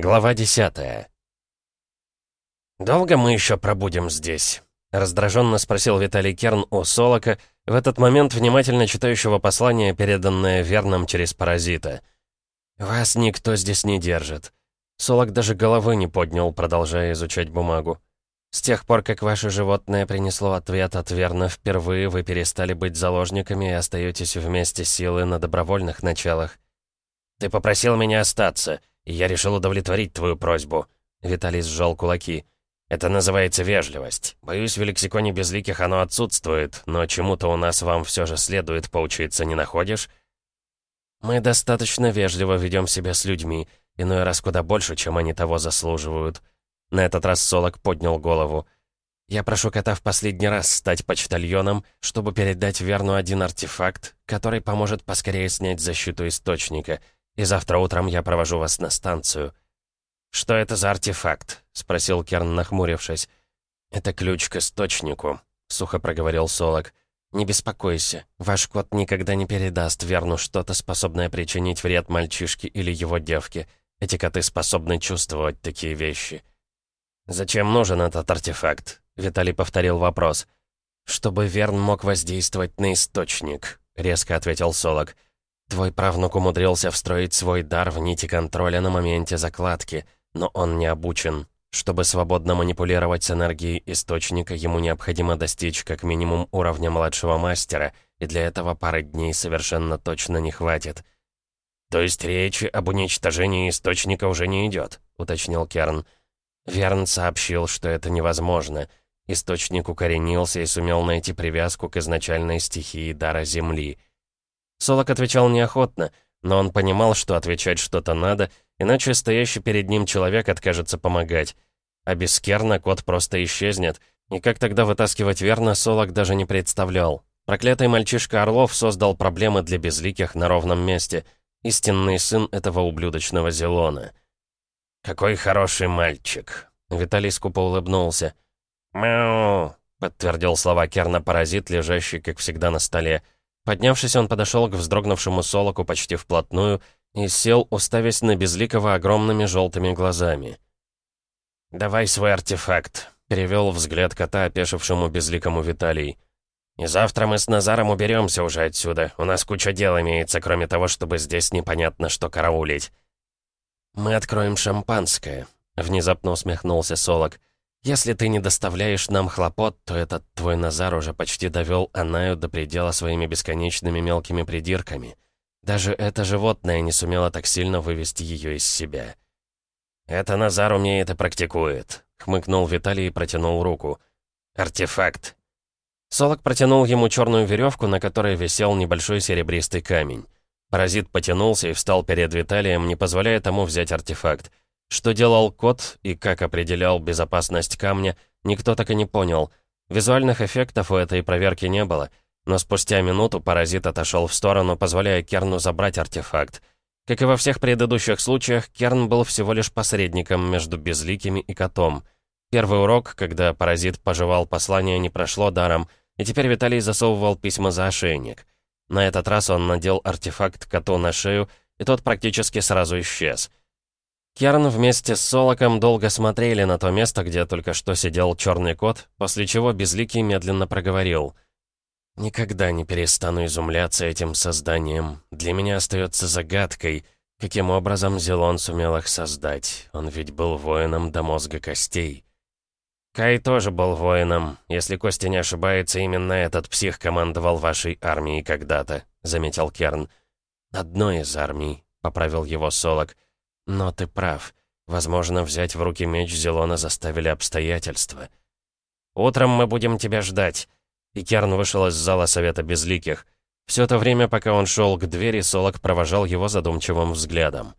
Глава десятая. «Долго мы еще пробудем здесь?» — раздраженно спросил Виталий Керн у Солока, в этот момент внимательно читающего послание, переданное верным через паразита. «Вас никто здесь не держит». Солок даже головы не поднял, продолжая изучать бумагу. «С тех пор, как ваше животное принесло ответ от Верна впервые, вы перестали быть заложниками и остаетесь вместе силы на добровольных началах». «Ты попросил меня остаться», я решил удовлетворить твою просьбу». Виталий сжал кулаки. «Это называется вежливость. Боюсь, в лексиконе безликих оно отсутствует, но чему-то у нас вам все же следует поучиться, не находишь?» «Мы достаточно вежливо ведем себя с людьми, иной раз куда больше, чем они того заслуживают». На этот раз Солок поднял голову. «Я прошу кота в последний раз стать почтальоном, чтобы передать Верну один артефакт, который поможет поскорее снять защиту Источника» и завтра утром я провожу вас на станцию». «Что это за артефакт?» — спросил Керн, нахмурившись. «Это ключ к источнику», — сухо проговорил Солок. «Не беспокойся, ваш кот никогда не передаст Верну что-то, способное причинить вред мальчишке или его девке. Эти коты способны чувствовать такие вещи». «Зачем нужен этот артефакт?» — Виталий повторил вопрос. «Чтобы Верн мог воздействовать на источник», — резко ответил Солок. «Солок». Твой правнук умудрился встроить свой дар в нити контроля на моменте закладки, но он не обучен. Чтобы свободно манипулировать с энергией источника, ему необходимо достичь как минимум уровня младшего мастера, и для этого пары дней совершенно точно не хватит. «То есть речи об уничтожении источника уже не идет», — уточнил Керн. Верн сообщил, что это невозможно. Источник укоренился и сумел найти привязку к изначальной стихии дара Земли — Солок отвечал неохотно, но он понимал, что отвечать что-то надо, иначе стоящий перед ним человек откажется помогать. А без Керна кот просто исчезнет, и как тогда вытаскивать верно, Солок даже не представлял. Проклятый мальчишка Орлов создал проблемы для безликих на ровном месте. Истинный сын этого ублюдочного Зелона. «Какой хороший мальчик!» Виталий скупо улыбнулся. «Мяу!» — подтвердил слова Керна-паразит, лежащий, как всегда, на столе. Поднявшись, он подошел к вздрогнувшему Солоку почти вплотную и сел, уставясь на Безликого огромными желтыми глазами. «Давай свой артефакт», — перевел взгляд кота, опешившему Безликому Виталий. «И завтра мы с Назаром уберемся уже отсюда. У нас куча дел имеется, кроме того, чтобы здесь непонятно что караулить». «Мы откроем шампанское», — внезапно усмехнулся Солок. Если ты не доставляешь нам хлопот, то этот твой Назар уже почти довел Анаю до предела своими бесконечными мелкими придирками. Даже это животное не сумело так сильно вывести ее из себя. «Это Назар умеет и практикует», — хмыкнул Виталий и протянул руку. «Артефакт». Солок протянул ему черную веревку, на которой висел небольшой серебристый камень. Паразит потянулся и встал перед Виталием, не позволяя тому взять артефакт. Что делал кот и как определял безопасность камня, никто так и не понял. Визуальных эффектов у этой проверки не было, но спустя минуту паразит отошел в сторону, позволяя Керну забрать артефакт. Как и во всех предыдущих случаях, Керн был всего лишь посредником между безликими и котом. Первый урок, когда паразит пожевал послание, не прошло даром, и теперь Виталий засовывал письма за ошейник. На этот раз он надел артефакт коту на шею, и тот практически сразу исчез. Керн вместе с Солоком долго смотрели на то место, где только что сидел черный кот, после чего Безликий медленно проговорил. «Никогда не перестану изумляться этим созданием. Для меня остается загадкой, каким образом Зелон сумел их создать. Он ведь был воином до мозга костей». «Кай тоже был воином. Если Костя не ошибается, именно этот псих командовал вашей армией когда-то», — заметил Керн. «Одной из армий», — поправил его Солок. Но ты прав. Возможно, взять в руки меч Зелона заставили обстоятельства. «Утром мы будем тебя ждать». И Керн вышел из зала Совета Безликих. Все это время, пока он шел к двери, Солок провожал его задумчивым взглядом.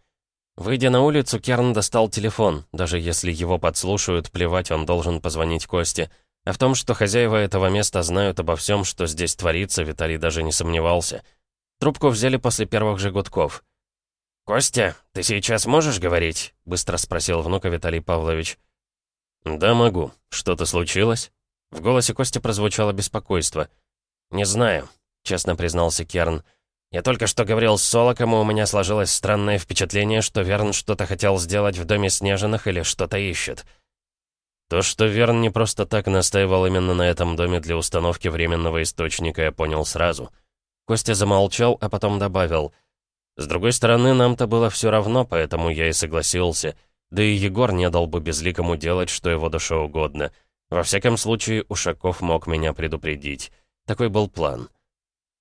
Выйдя на улицу, Керн достал телефон. Даже если его подслушают, плевать, он должен позвонить Косте. А в том, что хозяева этого места знают обо всем, что здесь творится, Виталий даже не сомневался. Трубку взяли после первых же гудков. «Костя, ты сейчас можешь говорить?» — быстро спросил внука Виталий Павлович. «Да, могу. Что-то случилось?» В голосе Кости прозвучало беспокойство. «Не знаю», — честно признался Керн. Я только что говорил с Солоком, и у меня сложилось странное впечатление, что Верн что-то хотел сделать в доме Снежиных или что-то ищет. То, что Верн не просто так настаивал именно на этом доме для установки временного источника, я понял сразу. Костя замолчал, а потом добавил. «С другой стороны, нам-то было все равно, поэтому я и согласился. Да и Егор не дал бы безликому делать, что его душе угодно. Во всяком случае, Ушаков мог меня предупредить. Такой был план».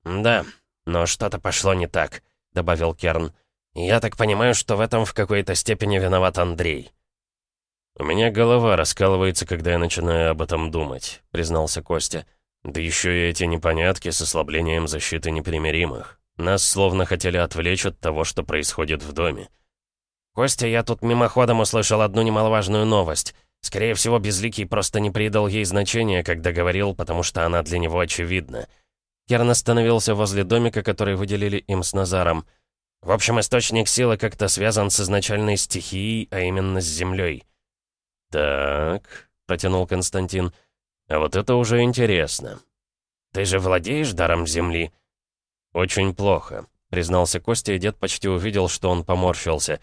«Да, «Но что-то пошло не так», — добавил Керн. «Я так понимаю, что в этом в какой-то степени виноват Андрей». «У меня голова раскалывается, когда я начинаю об этом думать», — признался Костя. «Да еще и эти непонятки с ослаблением защиты непримиримых. Нас словно хотели отвлечь от того, что происходит в доме». «Костя, я тут мимоходом услышал одну немаловажную новость. Скорее всего, Безликий просто не придал ей значения, когда говорил, потому что она для него очевидна. Керн остановился возле домика, который выделили им с Назаром. В общем, источник силы как-то связан с изначальной стихией, а именно с землей. «Так», — протянул Константин, — «а вот это уже интересно. Ты же владеешь даром земли?» «Очень плохо», — признался Костя, и дед почти увидел, что он поморщился.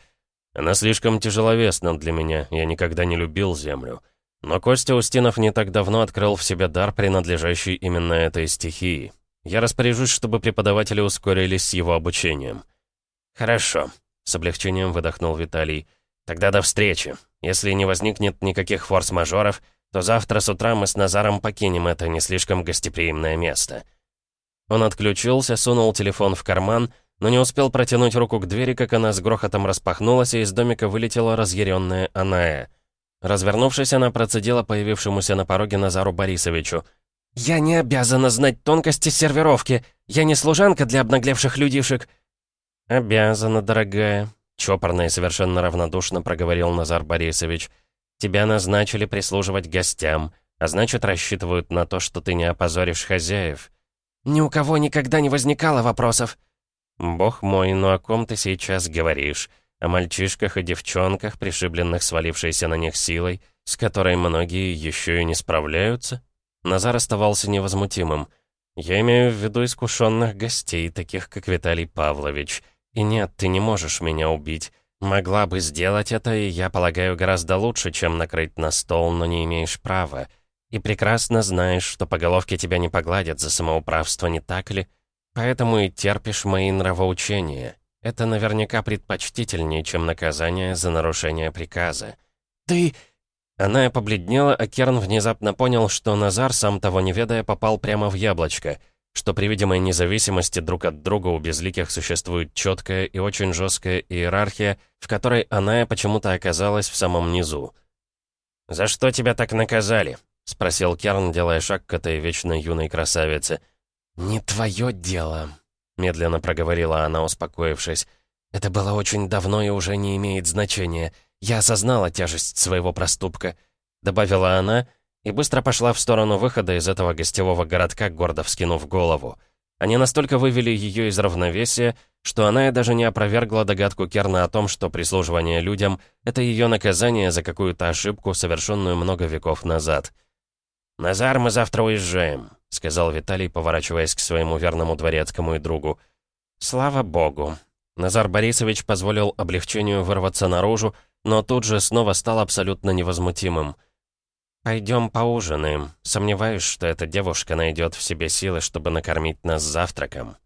«Она слишком тяжеловесна для меня, я никогда не любил землю». Но Костя Устинов не так давно открыл в себе дар, принадлежащий именно этой стихии. Я распоряжусь, чтобы преподаватели ускорились с его обучением». «Хорошо», — с облегчением выдохнул Виталий. «Тогда до встречи. Если не возникнет никаких форс-мажоров, то завтра с утра мы с Назаром покинем это не слишком гостеприимное место». Он отключился, сунул телефон в карман, но не успел протянуть руку к двери, как она с грохотом распахнулась, и из домика вылетела разъяренная Аная. Развернувшись, она процедила появившемуся на пороге Назару Борисовичу. «Я не обязана знать тонкости сервировки. Я не служанка для обнаглевших людишек». «Обязана, дорогая», — чопорно и совершенно равнодушно проговорил Назар Борисович. «Тебя назначили прислуживать гостям, а значит, рассчитывают на то, что ты не опозоришь хозяев». «Ни у кого никогда не возникало вопросов». «Бог мой, ну о ком ты сейчас говоришь? О мальчишках и девчонках, пришибленных свалившейся на них силой, с которой многие еще и не справляются?» Назар оставался невозмутимым. «Я имею в виду искушенных гостей, таких как Виталий Павлович. И нет, ты не можешь меня убить. Могла бы сделать это, и я полагаю, гораздо лучше, чем накрыть на стол, но не имеешь права. И прекрасно знаешь, что по головке тебя не погладят за самоуправство, не так ли? Поэтому и терпишь мои нравоучения. Это наверняка предпочтительнее, чем наказание за нарушение приказа». «Ты...» Она побледнела, а Керн внезапно понял, что Назар, сам того не ведая, попал прямо в яблочко, что при видимой независимости друг от друга у безликих существует четкая и очень жесткая иерархия, в которой она почему-то оказалась в самом низу. «За что тебя так наказали?» — спросил Керн, делая шаг к этой вечно юной красавице. «Не твое дело», — медленно проговорила она, успокоившись. «Это было очень давно и уже не имеет значения. «Я осознала тяжесть своего проступка», — добавила она, и быстро пошла в сторону выхода из этого гостевого городка, гордо вскинув голову. Они настолько вывели ее из равновесия, что она и даже не опровергла догадку Керна о том, что прислуживание людям — это ее наказание за какую-то ошибку, совершенную много веков назад. «Назар, мы завтра уезжаем», — сказал Виталий, поворачиваясь к своему верному дворецкому и другу. «Слава богу». Назар Борисович позволил облегчению вырваться наружу, но тут же снова стал абсолютно невозмутимым. «Пойдем поужинаем. Сомневаюсь, что эта девушка найдет в себе силы, чтобы накормить нас завтраком».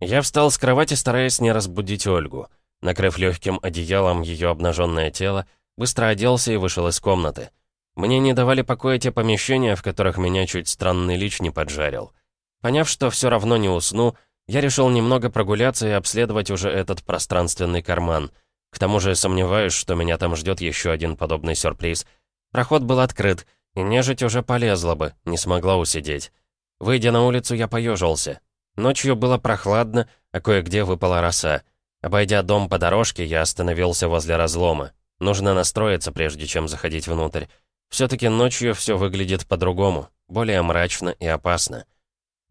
Я встал с кровати, стараясь не разбудить Ольгу. Накрыв легким одеялом ее обнаженное тело, быстро оделся и вышел из комнаты. Мне не давали покоя те помещения, в которых меня чуть странный лич не поджарил. Поняв, что все равно не усну, я решил немного прогуляться и обследовать уже этот пространственный карман — к тому же сомневаюсь, что меня там ждет еще один подобный сюрприз. Проход был открыт, и нежить уже полезла бы, не смогла усидеть. Выйдя на улицу, я поежился. Ночью было прохладно, а кое-где выпала роса. Обойдя дом по дорожке, я остановился возле разлома. Нужно настроиться, прежде чем заходить внутрь. Все-таки ночью все выглядит по-другому, более мрачно и опасно.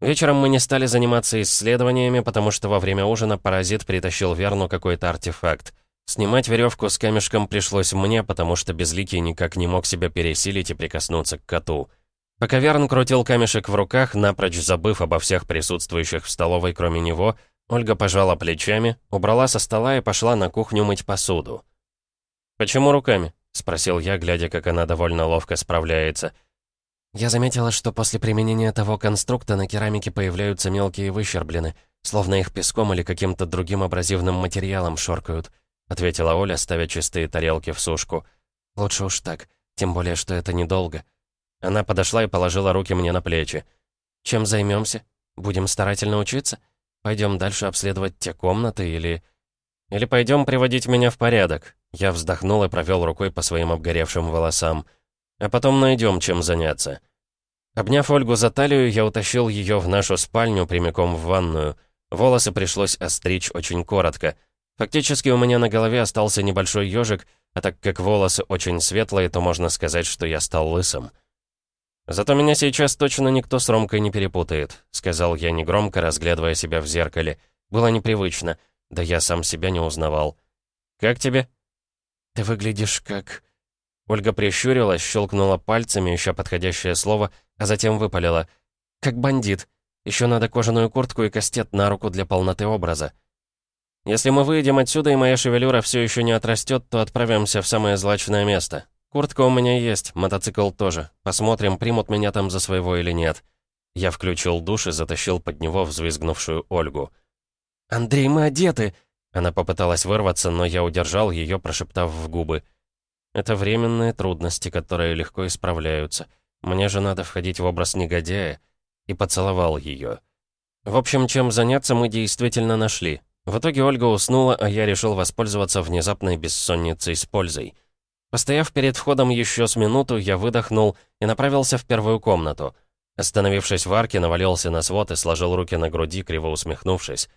Вечером мы не стали заниматься исследованиями, потому что во время ужина паразит притащил Верну какой-то артефакт — Снимать веревку с камешком пришлось мне, потому что Безликий никак не мог себя пересилить и прикоснуться к коту. Пока Верн крутил камешек в руках, напрочь забыв обо всех присутствующих в столовой, кроме него, Ольга пожала плечами, убрала со стола и пошла на кухню мыть посуду. «Почему руками?» — спросил я, глядя, как она довольно ловко справляется. Я заметила, что после применения того конструкта на керамике появляются мелкие выщерблены, словно их песком или каким-то другим абразивным материалом шоркают, ответила Оля, ставя чистые тарелки в сушку. «Лучше уж так, тем более, что это недолго». Она подошла и положила руки мне на плечи. «Чем займемся? Будем старательно учиться?» Пойдем дальше обследовать те комнаты или... Или пойдем приводить меня в порядок. Я вздохнул и провел рукой по своим обгоревшим волосам. А потом найдем, чем заняться. Обняв Ольгу за талию, я утащил ее в нашу спальню прямиком в ванную. Волосы пришлось остричь очень коротко. Фактически у меня на голове остался небольшой ежик, а так как волосы очень светлые, то можно сказать, что я стал лысым. «Зато меня сейчас точно никто с Ромкой не перепутает», — сказал я негромко, разглядывая себя в зеркале. Было непривычно, да я сам себя не узнавал. «Как тебе?» «Ты выглядишь как...» Ольга прищурилась, щелкнула пальцами, ища подходящее слово, а затем выпалила. «Как бандит. Еще надо кожаную куртку и кастет на руку для полноты образа». «Если мы выйдем отсюда, и моя шевелюра все еще не отрастет, то отправимся в самое злачное место. Куртка у меня есть, мотоцикл тоже. Посмотрим, примут меня там за своего или нет. Я включил душ и затащил под него взвизгнувшую Ольгу. «Андрей, мы одеты!» Она попыталась вырваться, но я удержал ее, прошептав в губы. «Это временные трудности, которые легко исправляются. Мне же надо входить в образ негодяя». И поцеловал ее. В общем, чем заняться мы действительно нашли. В итоге Ольга уснула, а я решил воспользоваться внезапной бессонницей с пользой. Постояв перед входом еще с минуту, я выдохнул и направился в первую комнату. Остановившись в арке, навалился на свод и сложил руки на груди, криво усмехнувшись.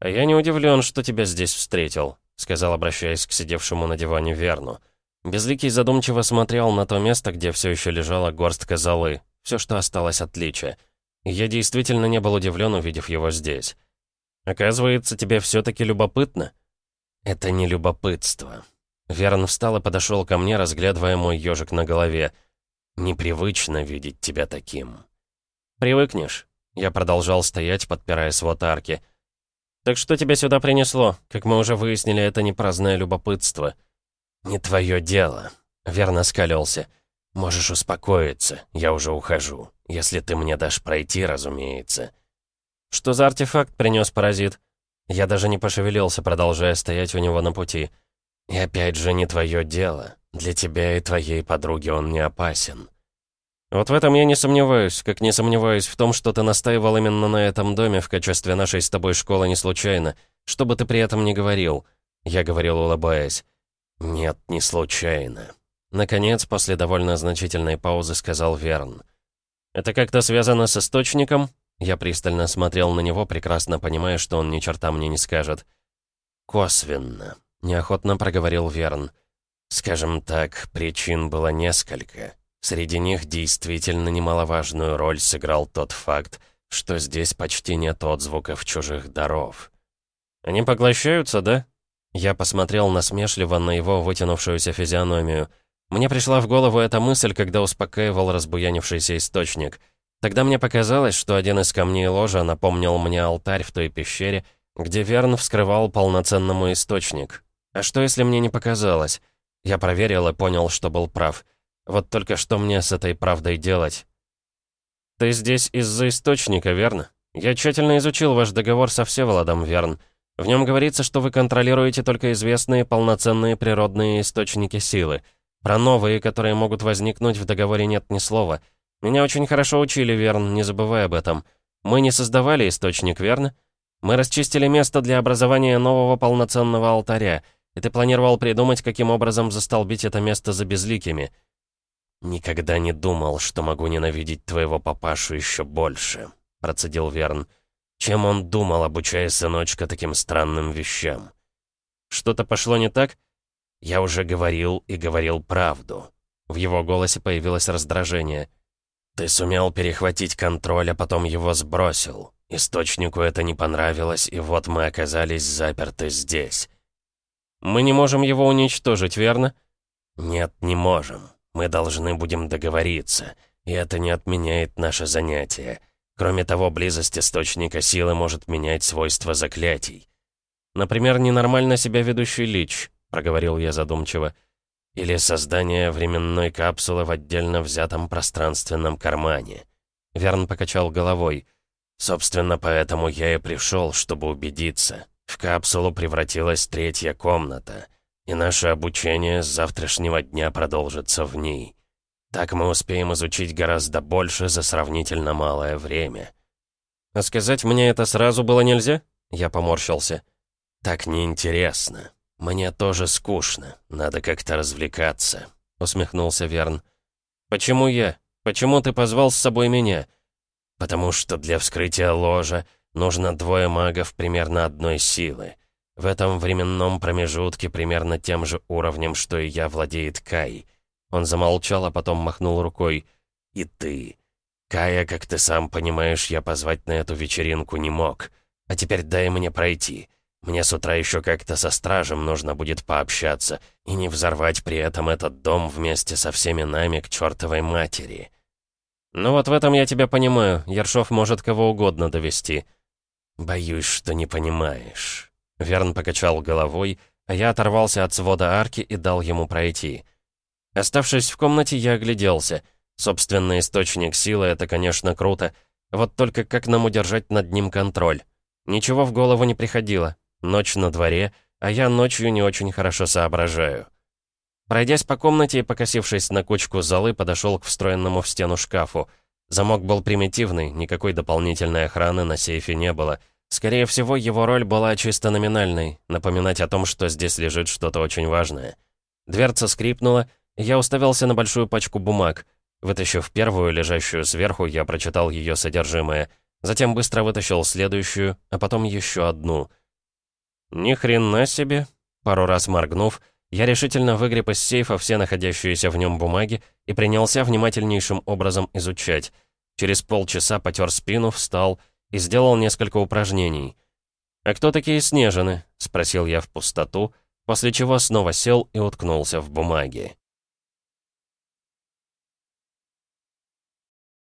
«А я не удивлен, что тебя здесь встретил», — сказал, обращаясь к сидевшему на диване Верну. Безликий задумчиво смотрел на то место, где все еще лежала горстка золы, все, что осталось от лича. Я действительно не был удивлен, увидев его здесь. «Оказывается, тебе все-таки любопытно?» «Это не любопытство», Верн встал и подошел ко мне, разглядывая мой ежик на голове. «Непривычно видеть тебя таким». «Привыкнешь». Я продолжал стоять, подпирая свод арки. «Так что тебя сюда принесло? Как мы уже выяснили, это не праздное любопытство». «Не твое дело», — верно скалился. «Можешь успокоиться, я уже ухожу. Если ты мне дашь пройти, разумеется». «Что за артефакт принес паразит?» Я даже не пошевелился, продолжая стоять у него на пути. «Я и опять же не твое дело. Для тебя и твоей подруги он не опасен. Вот в этом я не сомневаюсь, как не сомневаюсь в том, что ты настаивал именно на этом доме в качестве нашей с тобой школы не случайно. Что бы ты при этом ни говорил. Я говорил, улыбаясь. Нет, не случайно. Наконец, после довольно значительной паузы, сказал Верн. «Это как-то связано с источником?» Я пристально смотрел на него, прекрасно понимая, что он ни черта мне не скажет. «Косвенно», неохотно проговорил Верн. «Скажем так, причин было несколько. Среди них действительно немаловажную роль сыграл тот факт, что здесь почти нет отзвуков чужих даров». «Они поглощаются, да?» Я посмотрел насмешливо на его вытянувшуюся физиономию. Мне пришла в голову эта мысль, когда успокаивал разбуянившийся источник. Тогда мне показалось, что один из камней ложа напомнил мне алтарь в той пещере, где Верн вскрывал полноценному источник. А что, если мне не показалось? Я проверил и понял, что был прав. Вот только что мне с этой правдой делать? Ты здесь из-за источника, верно? Я тщательно изучил ваш договор со Всеволодом, Верн. В нем говорится, что вы контролируете только известные полноценные природные источники силы. Про новые, которые могут возникнуть, в договоре нет ни слова. Меня очень хорошо учили, Верн, не забывай об этом. Мы не создавали источник, верно? Мы расчистили место для образования нового полноценного алтаря — и ты планировал придумать, каким образом застолбить это место за безликими. «Никогда не думал, что могу ненавидеть твоего папашу еще больше», — процедил Верн. «Чем он думал, обучая сыночка таким странным вещам?» «Что-то пошло не так?» «Я уже говорил и говорил правду». В его голосе появилось раздражение. «Ты сумел перехватить контроль, а потом его сбросил. Источнику это не понравилось, и вот мы оказались заперты здесь. Мы не можем его уничтожить, верно? Нет, не можем. Мы должны будем договориться. и это не отменяет наше занятие. Кроме того, близость источника силы может менять свойства заклятий. Например, ненормально себя ведущий лич, проговорил я задумчиво. Или создание временной капсулы в отдельно взятом пространственном кармане. Верн покачал головой. Собственно, поэтому я и пришел, чтобы убедиться. В капсулу превратилась третья комната, и наше обучение с завтрашнего дня продолжится в ней. Так мы успеем изучить гораздо больше за сравнительно малое время. А сказать мне это сразу было нельзя? Я поморщился. Так неинтересно. Мне тоже скучно. Надо как-то развлекаться, усмехнулся Верн. Почему я? Почему ты позвал с собой меня? Потому что для вскрытия ложа нужно двое магов примерно одной силы. В этом временном промежутке примерно тем же уровнем, что и я, владеет Кай. Он замолчал, а потом махнул рукой. «И ты. Кая, как ты сам понимаешь, я позвать на эту вечеринку не мог. А теперь дай мне пройти. Мне с утра еще как-то со стражем нужно будет пообщаться и не взорвать при этом этот дом вместе со всеми нами к чертовой матери». «Ну вот в этом я тебя понимаю. Ершов может кого угодно довести. «Боюсь, что не понимаешь». Верн покачал головой, а я оторвался от свода арки и дал ему пройти. Оставшись в комнате, я огляделся. Собственный источник силы — это, конечно, круто. Вот только как нам удержать над ним контроль? Ничего в голову не приходило. Ночь на дворе, а я ночью не очень хорошо соображаю. Пройдясь по комнате и покосившись на кучку золы, подошел к встроенному в стену шкафу. Замок был примитивный, никакой дополнительной охраны на сейфе не было. Скорее всего, его роль была чисто номинальной, напоминать о том, что здесь лежит что-то очень важное. Дверца скрипнула, и я уставился на большую пачку бумаг. Вытащив первую, лежащую сверху, я прочитал ее содержимое. Затем быстро вытащил следующую, а потом еще одну. «Ни хрена себе!» Пару раз моргнув, я решительно выгреб из сейфа все находящиеся в нем бумаги и принялся внимательнейшим образом изучать. Через полчаса потер спину, встал и сделал несколько упражнений. «А кто такие Снежины?» — спросил я в пустоту, после чего снова сел и уткнулся в бумаги.